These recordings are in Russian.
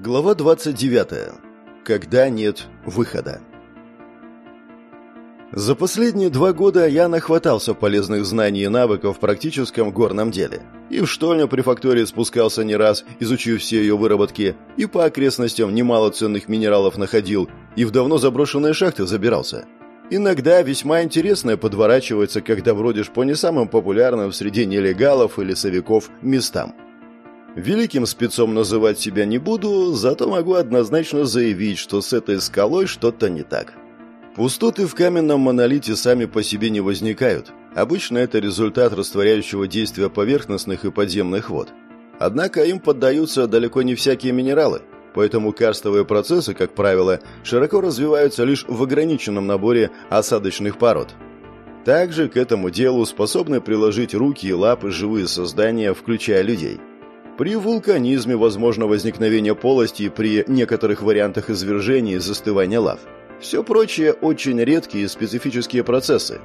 Глава 29. Когда нет выхода. За последние два года я нахватался полезных знаний и навыков в практическом горном деле. И в штольню при фактории спускался не раз, изучив все ее выработки, и по окрестностям немало ценных минералов находил, и в давно заброшенные шахты забирался. Иногда весьма интересное подворачивается, когда бродишь по не самым популярным среди нелегалов или совиков местам – Великим спецом называть себя не буду, зато могу однозначно заявить, что с этой скалой что-то не так. Пустоты в каменном монолите сами по себе не возникают. Обычно это результат растворяющего действия поверхностных и подземных вод. Однако им поддаются далеко не всякие минералы, поэтому карстовые процессы, как правило, широко развиваются лишь в ограниченном наборе осадочных пород. Также к этому делу способны приложить руки и лапы живые создания, включая людей – при вулканизме возможно возникновение полости при некоторых вариантах извержения и застывания лав. Все прочее очень редкие и специфические процессы.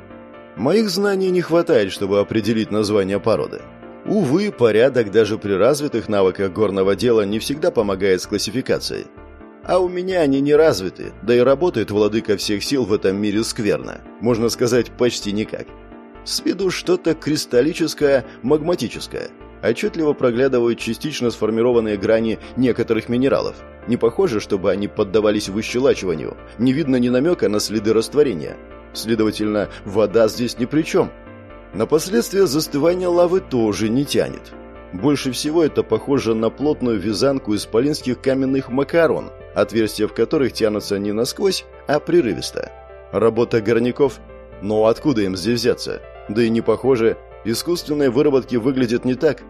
Моих знаний не хватает, чтобы определить название породы. Увы, порядок даже при развитых навыках горного дела не всегда помогает с классификацией. А у меня они не развиты, да и работает владыка всех сил в этом мире скверно. Можно сказать, почти никак. С виду что-то кристаллическое, магматическое – отчетливо проглядывают частично сформированные грани некоторых минералов. Не похоже, чтобы они поддавались выщелачиванию. Не видно ни намека на следы растворения. Следовательно, вода здесь ни при чем. На последствия застывания лавы тоже не тянет. Больше всего это похоже на плотную вязанку исполинских каменных макарон, отверстия в которых тянутся не насквозь, а прерывисто. Работа горняков? Но откуда им здесь взяться? Да и не похоже, искусственные выработки выглядят не так.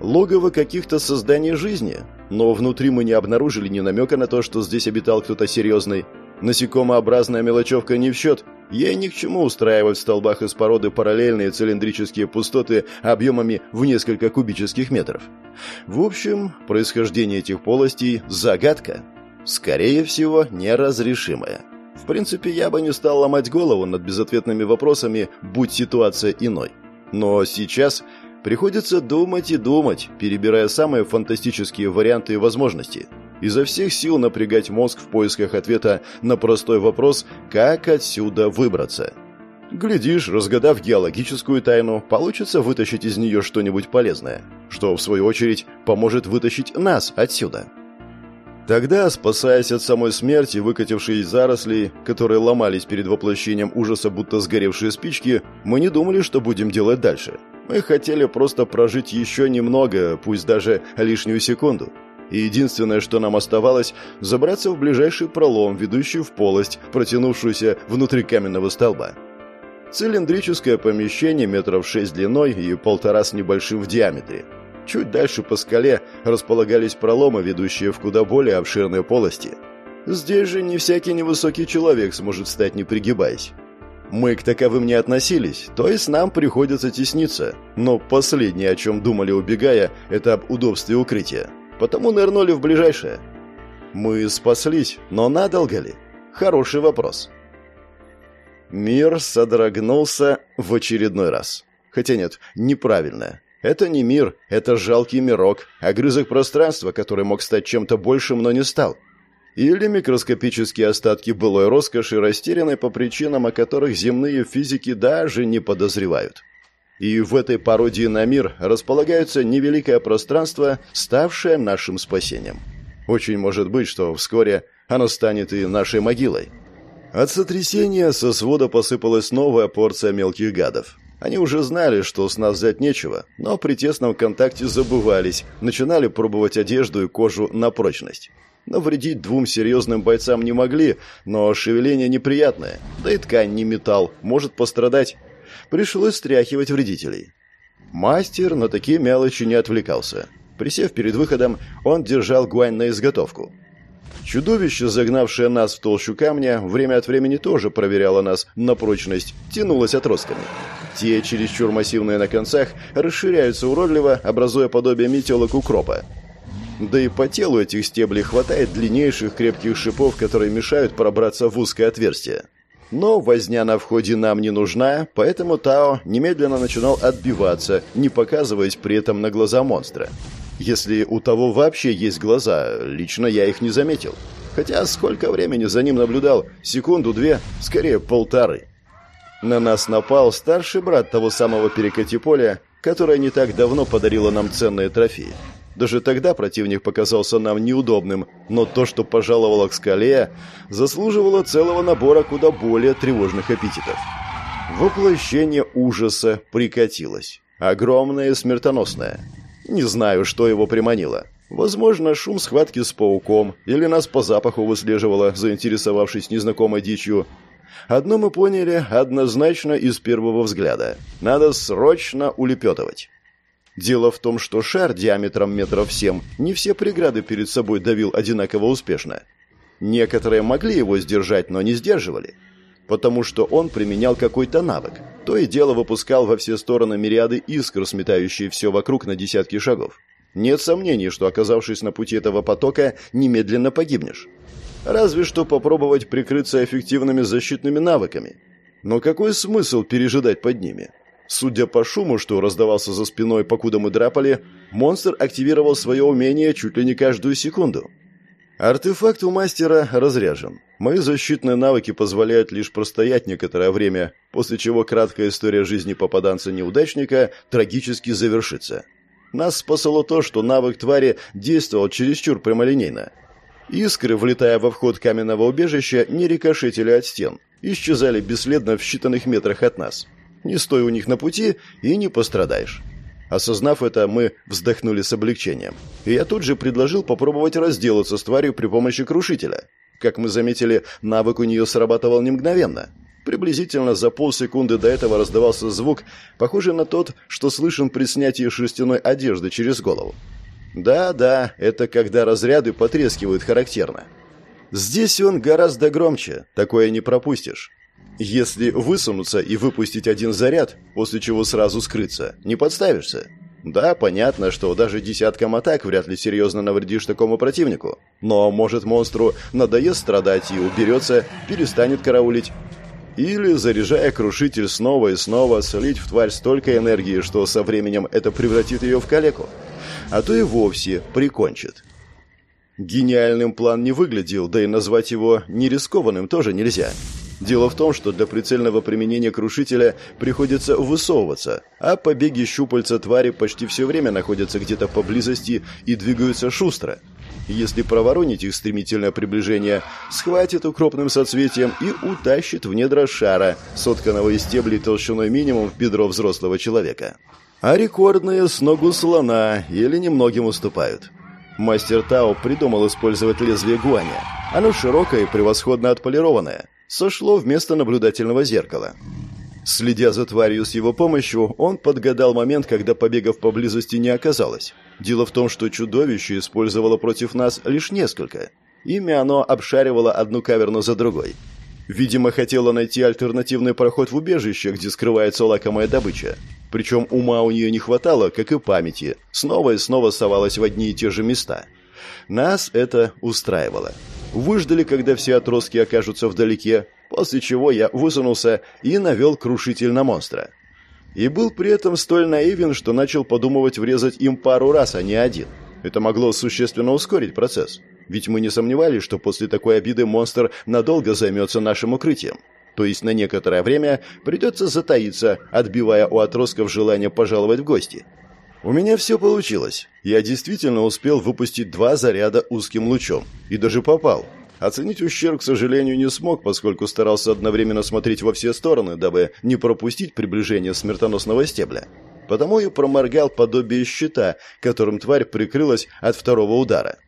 Логово каких-то созданий жизни, но внутри мы не обнаружили ни намека на то, что здесь обитал кто-то серьезный. Насекомообразная мелочевка не в счет. Ей ни к чему устраивать в столбах из породы параллельные цилиндрические пустоты объемами в несколько кубических метров. В общем, происхождение этих полостей – загадка. Скорее всего, неразрешимая. В принципе, я бы не стал ломать голову над безответными вопросами, будь ситуация иной. Но сейчас Приходится думать и думать, перебирая самые фантастические варианты и возможности. Изо всех сил напрягать мозг в поисках ответа на простой вопрос «как отсюда выбраться?». Глядишь, разгадав геологическую тайну, получится вытащить из нее что-нибудь полезное, что, в свою очередь, поможет вытащить нас отсюда. Тогда, спасаясь от самой смерти, выкатившей из зарослей, которые ломались перед воплощением ужаса, будто сгоревшие спички, мы не думали, что будем делать дальше – мы хотели просто прожить еще немного, пусть даже лишнюю секунду. И единственное, что нам оставалось, забраться в ближайший пролом, ведущий в полость, протянувшуюся внутри каменного столба. Цилиндрическое помещение метров шесть длиной и полтора с небольшим в диаметре. Чуть дальше по скале располагались проломы, ведущие в куда более обширные полости. Здесь же не всякий невысокий человек сможет стать не пригибаясь. Мы к таковым не относились, то есть нам приходится тесниться. Но последнее, о чем думали убегая, это об удобстве укрытия. Потому нырнули в ближайшее. Мы спаслись, но надолго ли? Хороший вопрос. Мир содрогнулся в очередной раз. Хотя нет, неправильно. Это не мир, это жалкий мирок, огрызок пространства, который мог стать чем-то большим, но не стал или микроскопические остатки былой роскоши, растерянной по причинам, о которых земные физики даже не подозревают. И в этой пародии на мир располагается невеликое пространство, ставшее нашим спасением. Очень может быть, что вскоре оно станет и нашей могилой. От сотрясения со свода посыпалась новая порция мелких гадов. Они уже знали, что с нас взять нечего, но при тесном контакте забывались, начинали пробовать одежду и кожу на прочность. Навредить двум серьезным бойцам не могли, но шевеление неприятное, да и ткань не металл, может пострадать. Пришлось стряхивать вредителей. Мастер на такие мелочи не отвлекался. Присев перед выходом, он держал гуань на изготовку. Чудовище, загнавшее нас в толщу камня, время от времени тоже проверяло нас на прочность, тянулось отростками. Те, чересчур массивные на концах, расширяются уродливо, образуя подобие метелок укропа. Да и по телу этих стеблей хватает длиннейших крепких шипов, которые мешают пробраться в узкое отверстие. Но возня на входе нам не нужна, поэтому Тао немедленно начинал отбиваться, не показываясь при этом на глаза монстра. Если у того вообще есть глаза, лично я их не заметил. Хотя сколько времени за ним наблюдал? Секунду-две, скорее полторы. На нас напал старший брат того самого перекати поля, которое не так давно подарило нам ценные трофеи. Даже тогда противник показался нам неудобным, но то, что пожаловало к скале, заслуживало целого набора куда более тревожных эпитетов. Воплощение ужаса прикатилось. Огромное и смертоносное. Не знаю, что его приманило. Возможно, шум схватки с пауком, или нас по запаху выслеживало, заинтересовавшись незнакомой дичью. Одно мы поняли однозначно из первого взгляда. Надо срочно улепетывать. Дело в том, что шар диаметром метров семь не все преграды перед собой давил одинаково успешно. Некоторые могли его сдержать, но не сдерживали. Потому что он применял какой-то навык. То и дело выпускал во все стороны мириады искр, сметающие все вокруг на десятки шагов. Нет сомнений, что, оказавшись на пути этого потока, немедленно погибнешь. Разве что попробовать прикрыться эффективными защитными навыками. Но какой смысл пережидать под ними? Судя по шуму, что раздавался за спиной, покуда мы драпали, монстр активировал свое умение чуть ли не каждую секунду. Артефакт у мастера разряжен. Мои защитные навыки позволяют лишь простоять некоторое время, после чего краткая история жизни попаданца-неудачника трагически завершится. Нас спасало то, что навык твари действовал чересчур прямолинейно. Искры, влетая во вход каменного убежища, не рикошетили от стен, исчезали бесследно в считанных метрах от нас. Не стой у них на пути и не пострадаешь. Осознав это, мы вздохнули с облегчением. И я тут же предложил попробовать разделаться с тварью при помощи крушителя. Как мы заметили, навык у нее срабатывал не мгновенно. Приблизительно за полсекунды до этого раздавался звук, похожий на тот, что слышен при снятии шерстяной одежды через голову. Да-да, это когда разряды потрескивают характерно. Здесь он гораздо громче, такое не пропустишь. Если высунуться и выпустить один заряд, после чего сразу скрыться, не подставишься. Да, понятно, что даже десятком атак вряд ли серьезно навредишь такому противнику. Но, может, монстру надоест страдать и уберется, перестанет караулить. Или, заряжая крушитель снова и снова, слить в тварь столько энергии, что со временем это превратит ее в калеку. А то и вовсе прикончит. Гениальным план не выглядел, да и назвать его нерискованным тоже нельзя. Дело в том, что для прицельного применения крушителя приходится высовываться, а побеги щупальца твари почти все время находятся где-то поблизости и двигаются шустро. Если проворонить их стремительное приближение, схватит укропным соцветием и утащит в недра шара, сотканного из стеблей толщиной минимум в бедро взрослого человека. А рекордные с ногу слона или немногим уступают. Мастер Тао придумал использовать лезвие гуаня. Оно широкое и превосходно отполированное сошло вместо наблюдательного зеркала. Следя за тварью с его помощью, он подгадал момент, когда побегов поблизости не оказалось. Дело в том, что чудовище использовало против нас лишь несколько. Ими оно обшаривало одну каверну за другой. Видимо, хотело найти альтернативный проход в убежище, где скрывается лакомая добыча. Причем ума у нее не хватало, как и памяти. Снова и снова совалась в одни и те же места. Нас это устраивало. Выждали, когда все отростки окажутся вдалеке, после чего я высунулся и навел крушитель на монстра. И был при этом столь наивен, что начал подумывать врезать им пару раз, а не один. Это могло существенно ускорить процесс. Ведь мы не сомневались, что после такой обиды монстр надолго займется нашим укрытием. То есть на некоторое время придется затаиться, отбивая у отростков желание пожаловать в гости. У меня все получилось. Я действительно успел выпустить два заряда узким лучом. И даже попал. Оценить ущерб, к сожалению, не смог, поскольку старался одновременно смотреть во все стороны, дабы не пропустить приближение смертоносного стебля. Потому и проморгал подобие щита, которым тварь прикрылась от второго удара.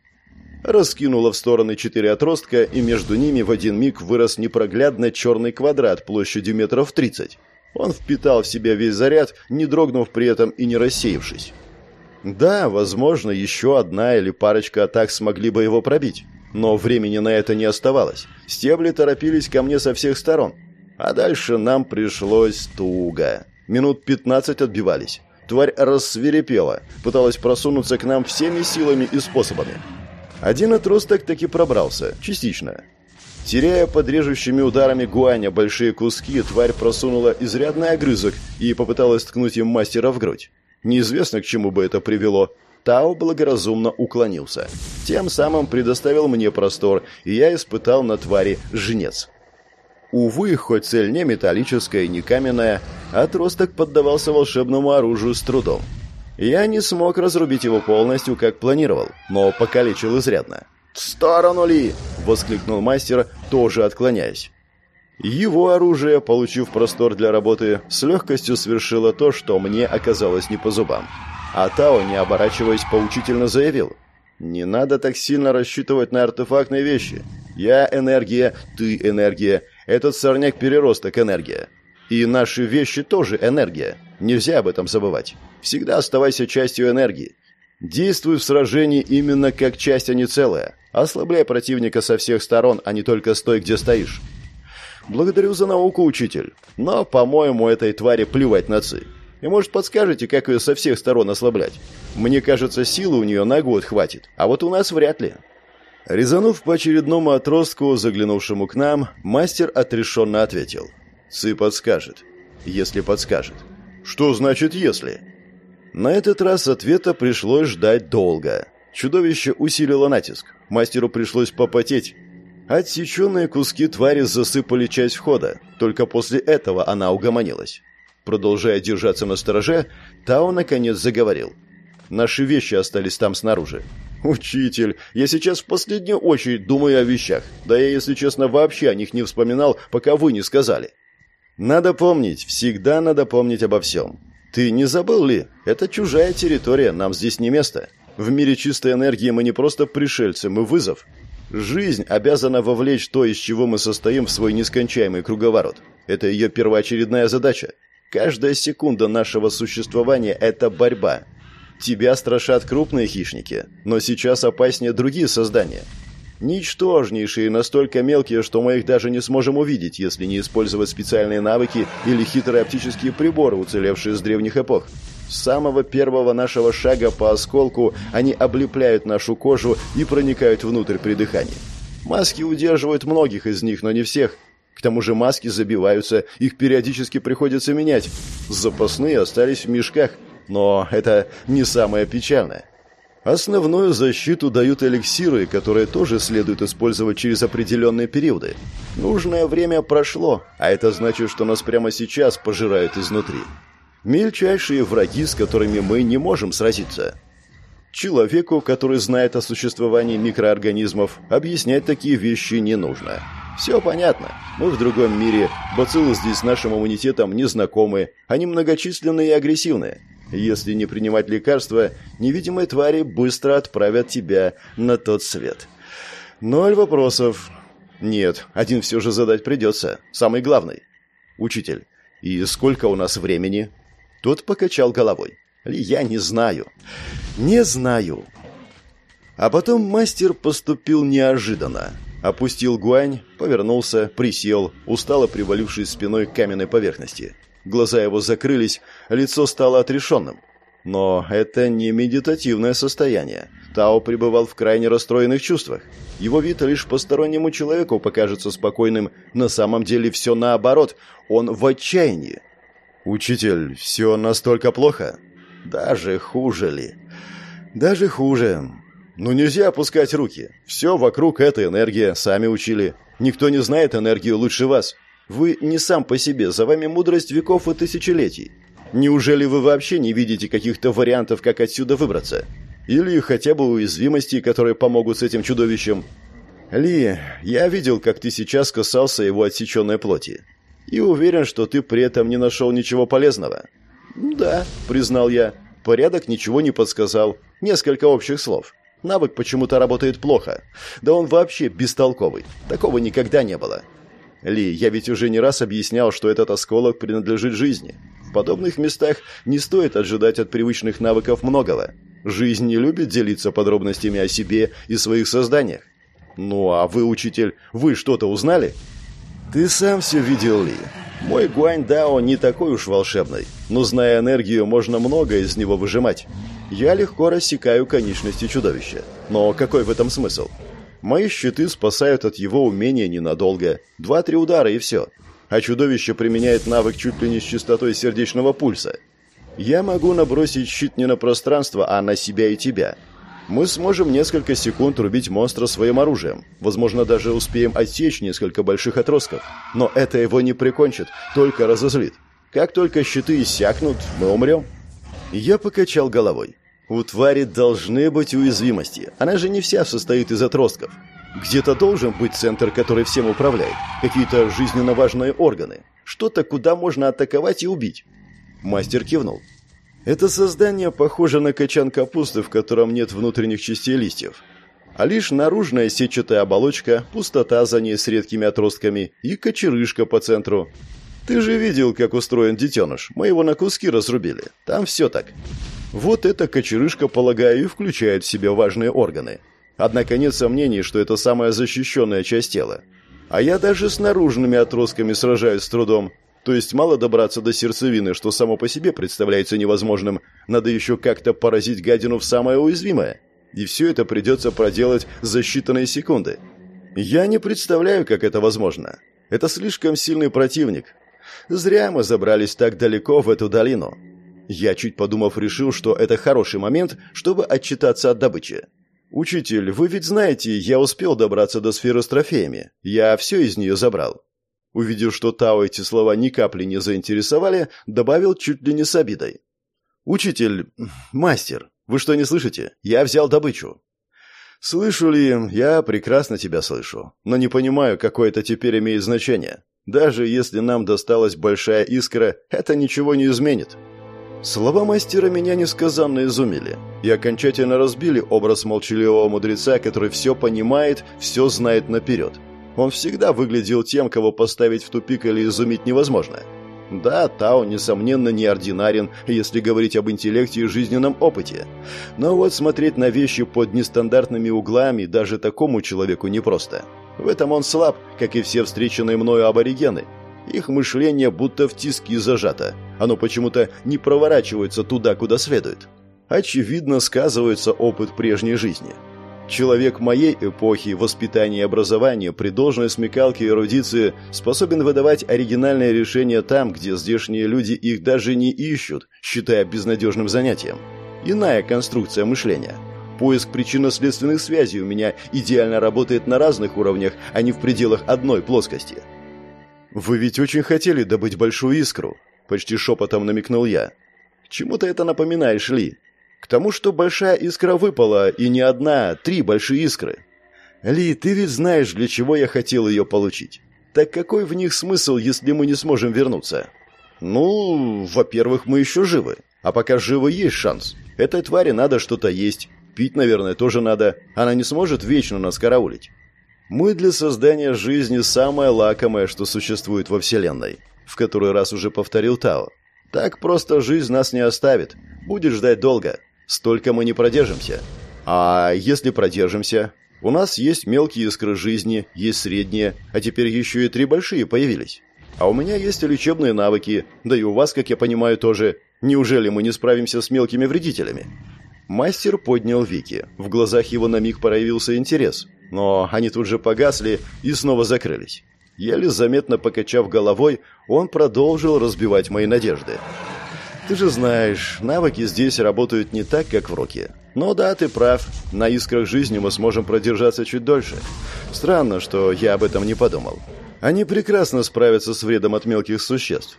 Раскинула в стороны четыре отростка, и между ними в один миг вырос непроглядно черный квадрат площадью метров тридцать. Он впитал в себя весь заряд, не дрогнув при этом и не рассеявшись. Да, возможно, еще одна или парочка атак смогли бы его пробить. Но времени на это не оставалось. Стебли торопились ко мне со всех сторон. А дальше нам пришлось туго. Минут пятнадцать отбивались. Тварь рассверепела, пыталась просунуться к нам всеми силами и способами. Один отросток таки пробрался, частично. Теряя под режущими ударами гуаня большие куски, тварь просунула изрядный огрызок и попыталась ткнуть им мастера в грудь. Неизвестно, к чему бы это привело. Тао благоразумно уклонился. Тем самым предоставил мне простор, и я испытал на твари жнец. Увы, хоть цель не металлическая и не каменная, отросток поддавался волшебному оружию с трудом. Я не смог разрубить его полностью, как планировал, но покалечил изрядно. «В сторону ли!» — воскликнул мастер, тоже отклоняясь. Его оружие, получив простор для работы, с легкостью свершило то, что мне оказалось не по зубам. А Тао, не оборачиваясь, поучительно заявил. «Не надо так сильно рассчитывать на артефактные вещи. Я энергия, ты энергия, этот сорняк-переросток энергия. И наши вещи тоже энергия. Нельзя об этом забывать. Всегда оставайся частью энергии. Действуй в сражении именно как часть, а не целая. Ослабляй противника со всех сторон, а не только стой, где стоишь. Благодарю за науку, учитель. Но, по-моему, этой твари плевать на ци. И, может, подскажете, как ее со всех сторон ослаблять? Мне кажется, силы у нее на год хватит, а вот у нас вряд ли». Резанув по очередному отростку, заглянувшему к нам, мастер отрешенно ответил. «Ци подскажет. Если подскажет». «Что значит «если»?» На этот раз ответа пришлось ждать долго. Чудовище усилило натиск. Мастеру пришлось попотеть, Отсеченные куски твари засыпали часть входа. Только после этого она угомонилась. Продолжая держаться на стороже, Тао наконец заговорил. «Наши вещи остались там снаружи». «Учитель, я сейчас в последнюю очередь думаю о вещах. Да я, если честно, вообще о них не вспоминал, пока вы не сказали». «Надо помнить, всегда надо помнить обо всем. Ты не забыл ли? Это чужая территория, нам здесь не место. В мире чистой энергии мы не просто пришельцы, мы вызов. Жизнь обязана вовлечь то, из чего мы состоим, в свой нескончаемый круговорот. Это ее первоочередная задача. Каждая секунда нашего существования – это борьба. Тебя страшат крупные хищники, но сейчас опаснее другие создания. Ничтожнейшие, настолько мелкие, что мы их даже не сможем увидеть, если не использовать специальные навыки или хитрые оптические приборы, уцелевшие с древних эпох. С самого первого нашего шага по осколку они облепляют нашу кожу и проникают внутрь при дыхании. Маски удерживают многих из них, но не всех. К тому же маски забиваются, их периодически приходится менять. Запасные остались в мешках, но это не самое печальное. Основную защиту дают эликсиры, которые тоже следует использовать через определенные периоды. Нужное время прошло, а это значит, что нас прямо сейчас пожирают изнутри. Мельчайшие враги, с которыми мы не можем сразиться. Человеку, который знает о существовании микроорганизмов, объяснять такие вещи не нужно. Все понятно. Мы в другом мире, бациллы здесь с нашим иммунитетом не знакомы, они многочисленные и агрессивные. Если не принимать лекарства, невидимые твари быстро отправят тебя на тот свет. Ноль вопросов. Нет, один все же задать придется. Самый главный. Учитель, и сколько у нас времени? Тот покачал головой. «Я не знаю. Не знаю». А потом мастер поступил неожиданно. Опустил гуань, повернулся, присел, устало привалившись спиной к каменной поверхности. Глаза его закрылись, лицо стало отрешенным. Но это не медитативное состояние. Тао пребывал в крайне расстроенных чувствах. Его вид лишь постороннему человеку покажется спокойным. На самом деле все наоборот. Он в отчаянии. «Учитель, все настолько плохо?» «Даже хуже ли?» «Даже хуже. Ну нельзя опускать руки. Все вокруг эта энергия, сами учили. Никто не знает энергию лучше вас. Вы не сам по себе, за вами мудрость веков и тысячелетий. Неужели вы вообще не видите каких-то вариантов, как отсюда выбраться? Или хотя бы уязвимостей, которые помогут с этим чудовищем?» «Ли, я видел, как ты сейчас касался его отсеченной плоти. И уверен, что ты при этом не нашел ничего полезного». «Да», — признал я. Порядок ничего не подсказал. Несколько общих слов. Навык почему-то работает плохо. Да он вообще бестолковый. Такого никогда не было. Ли, я ведь уже не раз объяснял, что этот осколок принадлежит жизни. В подобных местах не стоит ожидать от привычных навыков многого. Жизнь не любит делиться подробностями о себе и своих созданиях. Ну а вы, учитель, вы что-то узнали? «Ты сам все видел, Ли. Мой Гуань Дао не такой уж волшебный, но, зная энергию, можно многое из него выжимать. Я легко рассекаю конечности чудовища. Но какой в этом смысл? Мои щиты спасают от его умения ненадолго. Два-три удара и все. А чудовище применяет навык чуть ли не с частотой сердечного пульса. Я могу набросить щит не на пространство, а на себя и тебя. Мы сможем несколько секунд рубить монстра своим оружием. Возможно, даже успеем отсечь несколько больших отростков. Но это его не прикончит, только разозлит. Как только щиты иссякнут, мы умрем. Я покачал головой. У твари должны быть уязвимости. Она же не вся состоит из отростков. Где-то должен быть центр, который всем управляет. Какие-то жизненно важные органы. Что-то, куда можно атаковать и убить. Мастер кивнул. Это создание похоже на качан капусты, в котором нет внутренних частей листьев. А лишь наружная сетчатая оболочка, пустота за ней с редкими отростками и кочерышка по центру. Ты же видел, как устроен детеныш. Мы его на куски разрубили. Там все так. Вот эта кочерышка, полагаю, и включает в себя важные органы. Однако нет сомнений, что это самая защищенная часть тела. А я даже с наружными отростками сражаюсь с трудом. То есть мало добраться до сердцевины, что само по себе представляется невозможным. Надо еще как-то поразить гадину в самое уязвимое. И все это придется проделать за считанные секунды. Я не представляю, как это возможно. Это слишком сильный противник. Зря мы забрались так далеко в эту долину. Я, чуть подумав, решил, что это хороший момент, чтобы отчитаться от добычи. «Учитель, вы ведь знаете, я успел добраться до сферы с трофеями. Я все из нее забрал». Увидев, что Тао эти слова ни капли не заинтересовали, добавил чуть ли не с обидой. «Учитель, мастер, вы что, не слышите? Я взял добычу». «Слышу ли, я прекрасно тебя слышу, но не понимаю, какое это теперь имеет значение. Даже если нам досталась большая искра, это ничего не изменит». Слова мастера меня несказанно изумили и окончательно разбили образ молчаливого мудреца, который все понимает, все знает наперед. Он всегда выглядел тем, кого поставить в тупик или изумить невозможно. Да, Тао, несомненно, неординарен, если говорить об интеллекте и жизненном опыте. Но вот смотреть на вещи под нестандартными углами даже такому человеку непросто. В этом он слаб, как и все встреченные мною аборигены, их мышление будто в тиски зажато. Оно почему-то не проворачивается туда, куда следует. Очевидно, сказывается опыт прежней жизни. Человек моей эпохи воспитания и образования при должной смекалке и эрудиции способен выдавать оригинальные решения там, где здешние люди их даже не ищут, считая безнадежным занятием. Иная конструкция мышления. Поиск причинно-следственных связей у меня идеально работает на разных уровнях, а не в пределах одной плоскости – «Вы ведь очень хотели добыть большую искру», — почти шепотом намекнул я. «Чему-то это напоминаешь, Ли. К тому, что большая искра выпала, и не одна, а три большие искры. Ли, ты ведь знаешь, для чего я хотел ее получить. Так какой в них смысл, если мы не сможем вернуться?» «Ну, во-первых, мы еще живы. А пока живы, есть шанс. Этой твари надо что-то есть. Пить, наверное, тоже надо. Она не сможет вечно нас караулить. Мы для создания жизни самое лакомое, что существует во Вселенной. В который раз уже повторил Тао. Так просто жизнь нас не оставит. Будет ждать долго. Столько мы не продержимся. А если продержимся? У нас есть мелкие искры жизни, есть средние, а теперь еще и три большие появились. А у меня есть лечебные навыки, да и у вас, как я понимаю, тоже. Неужели мы не справимся с мелкими вредителями? Мастер поднял веки. В глазах его на миг проявился интерес. Но они тут же погасли и снова закрылись. Еле заметно покачав головой, он продолжил разбивать мои надежды. «Ты же знаешь, навыки здесь работают не так, как в Роке. Но да, ты прав, на искрах жизни мы сможем продержаться чуть дольше. Странно, что я об этом не подумал. Они прекрасно справятся с вредом от мелких существ.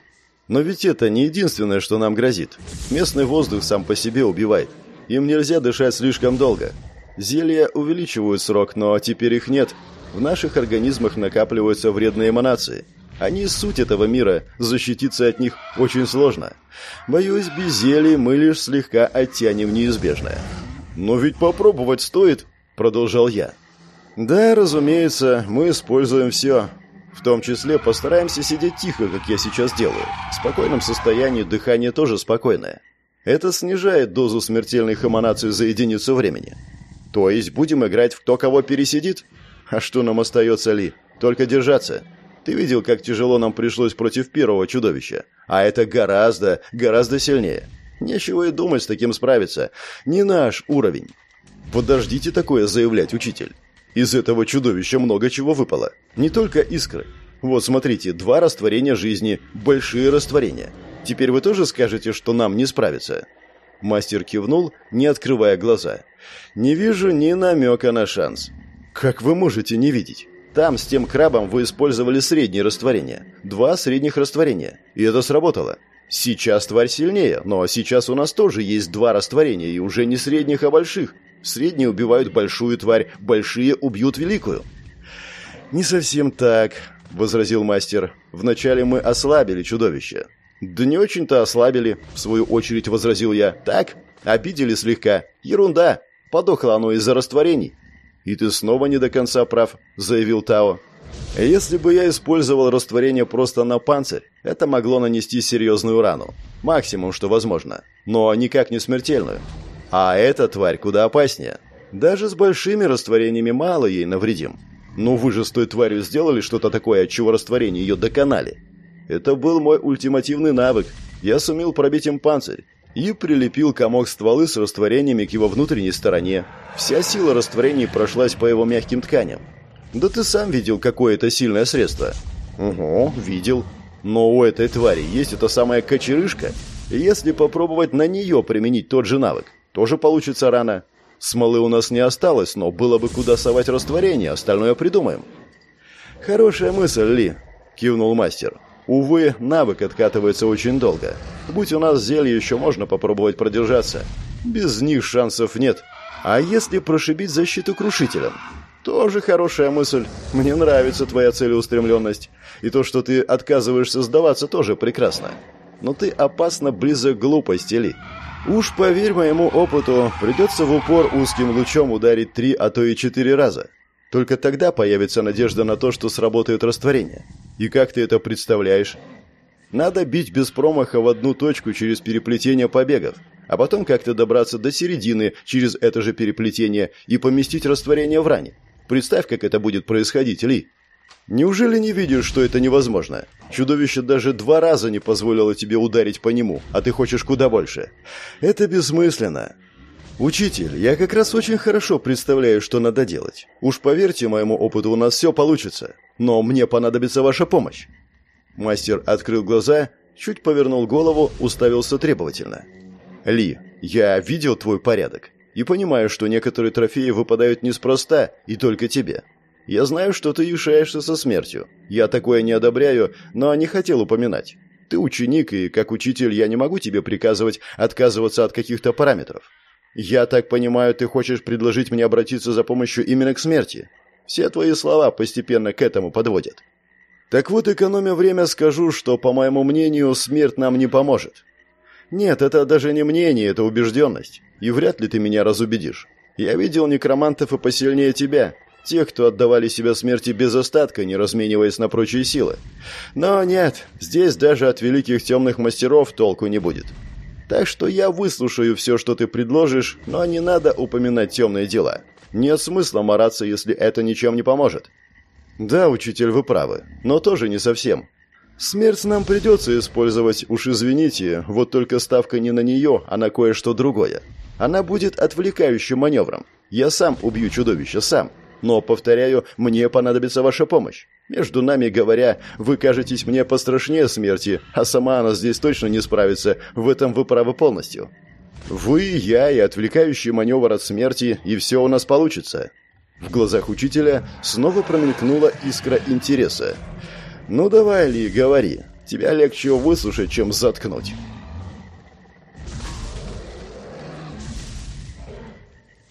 Но ведь это не единственное, что нам грозит. Местный воздух сам по себе убивает. Им нельзя дышать слишком долго. Зелья увеличивают срок, но теперь их нет. В наших организмах накапливаются вредные эманации. Они суть этого мира, защититься от них очень сложно. Боюсь, без зелий мы лишь слегка оттянем неизбежное. «Но ведь попробовать стоит», — продолжал я. «Да, разумеется, мы используем все. В том числе постараемся сидеть тихо, как я сейчас делаю. В спокойном состоянии дыхание тоже спокойное. Это снижает дозу смертельных эманаций за единицу времени. То есть будем играть в кто кого пересидит? А что нам остается, Ли? Только держаться. Ты видел, как тяжело нам пришлось против первого чудовища? А это гораздо, гораздо сильнее. Нечего и думать с таким справиться. Не наш уровень. Подождите такое заявлять, учитель. Из этого чудовища много чего выпало. Не только искры. Вот смотрите, два растворения жизни, большие растворения. Теперь вы тоже скажете, что нам не справиться?» Мастер кивнул, не открывая глаза. «Не вижу ни намека на шанс». «Как вы можете не видеть? Там с тем крабом вы использовали среднее растворение. Два средних растворения. И это сработало. Сейчас тварь сильнее, но сейчас у нас тоже есть два растворения, и уже не средних, а больших. Средние убивают большую тварь, большие убьют великую». «Не совсем так», — возразил мастер. «Вначале мы ослабили чудовище». «Да не очень-то ослабили», — в свою очередь возразил я. «Так, обидели слегка. Ерунда. Подохло оно из-за растворений». «И ты снова не до конца прав», — заявил Тао. «Если бы я использовал растворение просто на панцирь, это могло нанести серьезную рану. Максимум, что возможно. Но никак не смертельную. А эта тварь куда опаснее. Даже с большими растворениями мало ей навредим. Ну вы же с той тварью сделали что-то такое, от чего растворение ее доконали. Это был мой ультимативный навык. Я сумел пробить им панцирь и прилепил комок стволы с растворениями к его внутренней стороне. Вся сила растворений прошлась по его мягким тканям. Да ты сам видел, какое это сильное средство. Угу, видел. Но у этой твари есть эта самая кочерышка. Если попробовать на нее применить тот же навык, тоже получится рано. Смолы у нас не осталось, но было бы куда совать растворение, остальное придумаем. Хорошая мысль, Ли, кивнул мастер. Увы, навык откатывается очень долго. Будь у нас зелье, еще можно попробовать продержаться. Без них шансов нет. А если прошибить защиту крушителем? Тоже хорошая мысль. Мне нравится твоя целеустремленность. И то, что ты отказываешься сдаваться, тоже прекрасно. Но ты опасно близок к глупости, Ли. Уж поверь моему опыту, придется в упор узким лучом ударить три, а то и четыре раза. Только тогда появится надежда на то, что сработает растворение. И как ты это представляешь? Надо бить без промаха в одну точку через переплетение побегов, а потом как-то добраться до середины через это же переплетение и поместить растворение в ране. Представь, как это будет происходить, Ли. Неужели не видишь, что это невозможно? Чудовище даже два раза не позволило тебе ударить по нему, а ты хочешь куда больше. Это бессмысленно. «Учитель, я как раз очень хорошо представляю, что надо делать. Уж поверьте моему опыту, у нас все получится. Но мне понадобится ваша помощь». Мастер открыл глаза, чуть повернул голову, уставился требовательно. «Ли, я видел твой порядок и понимаю, что некоторые трофеи выпадают неспроста и только тебе. Я знаю, что ты решаешься со смертью. Я такое не одобряю, но не хотел упоминать. Ты ученик, и как учитель я не могу тебе приказывать отказываться от каких-то параметров. «Я так понимаю, ты хочешь предложить мне обратиться за помощью именно к смерти? Все твои слова постепенно к этому подводят». «Так вот, экономя время, скажу, что, по моему мнению, смерть нам не поможет». «Нет, это даже не мнение, это убежденность. И вряд ли ты меня разубедишь. Я видел некромантов и посильнее тебя, тех, кто отдавали себя смерти без остатка, не размениваясь на прочие силы. Но нет, здесь даже от великих темных мастеров толку не будет. Так что я выслушаю все, что ты предложишь, но не надо упоминать темные дела. Нет смысла мараться, если это ничем не поможет. Да, учитель, вы правы, но тоже не совсем. Смерть нам придется использовать, уж извините, вот только ставка не на нее, а на кое-что другое. Она будет отвлекающим маневром. Я сам убью чудовище, сам. Но, повторяю, мне понадобится ваша помощь. Между нами говоря, вы кажетесь мне пострашнее смерти, а сама она здесь точно не справится, в этом вы правы полностью. Вы, я и отвлекающий маневр от смерти, и все у нас получится». В глазах учителя снова промелькнула искра интереса. «Ну давай, Ли, говори. Тебя легче выслушать, чем заткнуть».